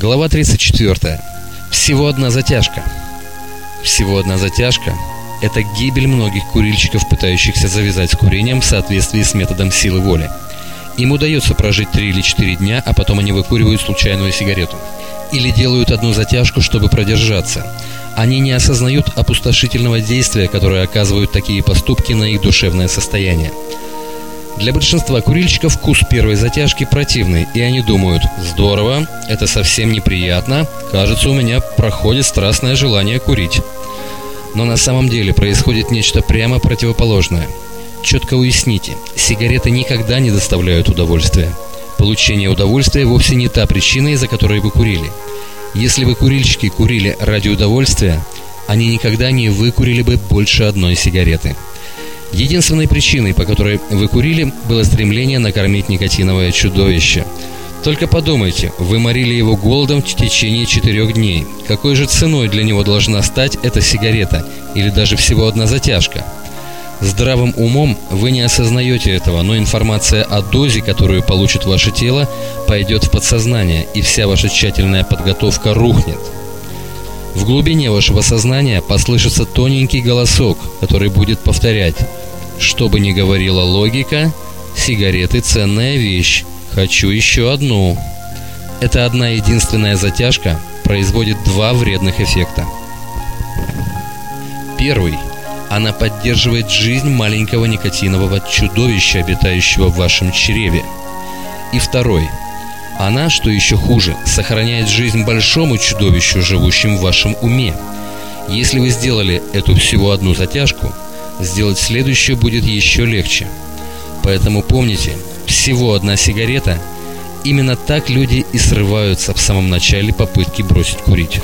Глава 34. Всего одна затяжка. Всего одна затяжка – это гибель многих курильщиков, пытающихся завязать с курением в соответствии с методом силы воли. Им удается прожить 3 или 4 дня, а потом они выкуривают случайную сигарету. Или делают одну затяжку, чтобы продержаться. Они не осознают опустошительного действия, которое оказывают такие поступки на их душевное состояние. Для большинства курильщиков вкус первой затяжки противный, и они думают «Здорово, это совсем неприятно, кажется, у меня проходит страстное желание курить». Но на самом деле происходит нечто прямо противоположное. Четко уясните, сигареты никогда не доставляют удовольствия. Получение удовольствия вовсе не та причина, из-за которой вы курили. Если вы курильщики курили ради удовольствия, они никогда не выкурили бы больше одной сигареты – Единственной причиной, по которой вы курили, было стремление накормить никотиновое чудовище. Только подумайте, вы морили его голодом в течение четырех дней. Какой же ценой для него должна стать эта сигарета? Или даже всего одна затяжка? Здравым умом вы не осознаете этого, но информация о дозе, которую получит ваше тело, пойдет в подсознание, и вся ваша тщательная подготовка рухнет. В глубине вашего сознания послышится тоненький голосок, который будет повторять «Что бы ни говорила логика, сигареты – ценная вещь, хочу еще одну». Эта одна единственная затяжка производит два вредных эффекта. Первый – она поддерживает жизнь маленького никотинового чудовища, обитающего в вашем чреве. И второй – она, что еще хуже, сохраняет жизнь большому чудовищу, живущему в вашем уме. Если вы сделали эту всего одну затяжку, сделать следующую будет еще легче. Поэтому помните, всего одна сигарета – именно так люди и срываются в самом начале попытки бросить курить.